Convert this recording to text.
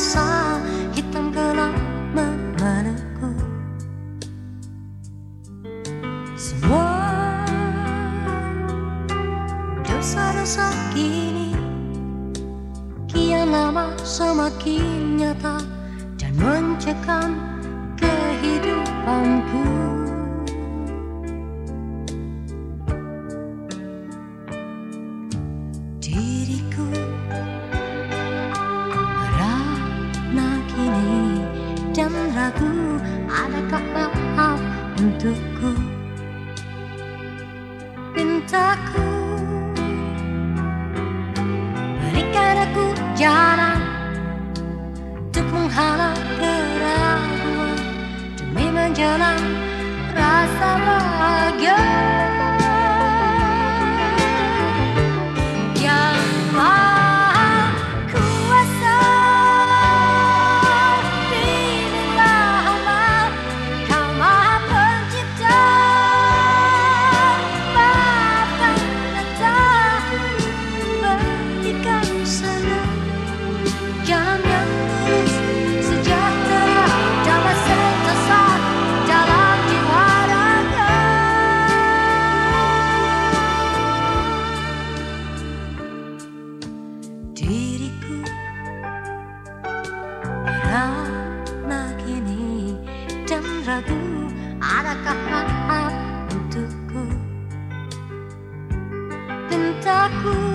dosa hitam gelap memelukku Semua dosa-dosa kini Kian lama semakin nyata Dan mencekam kehidupanku untukku Pintaku. Berikan aku jalan Untuk menghalang keraguan Demi menjalan rasa bahagia dan ragu Adakah maaf untukku? Pintaku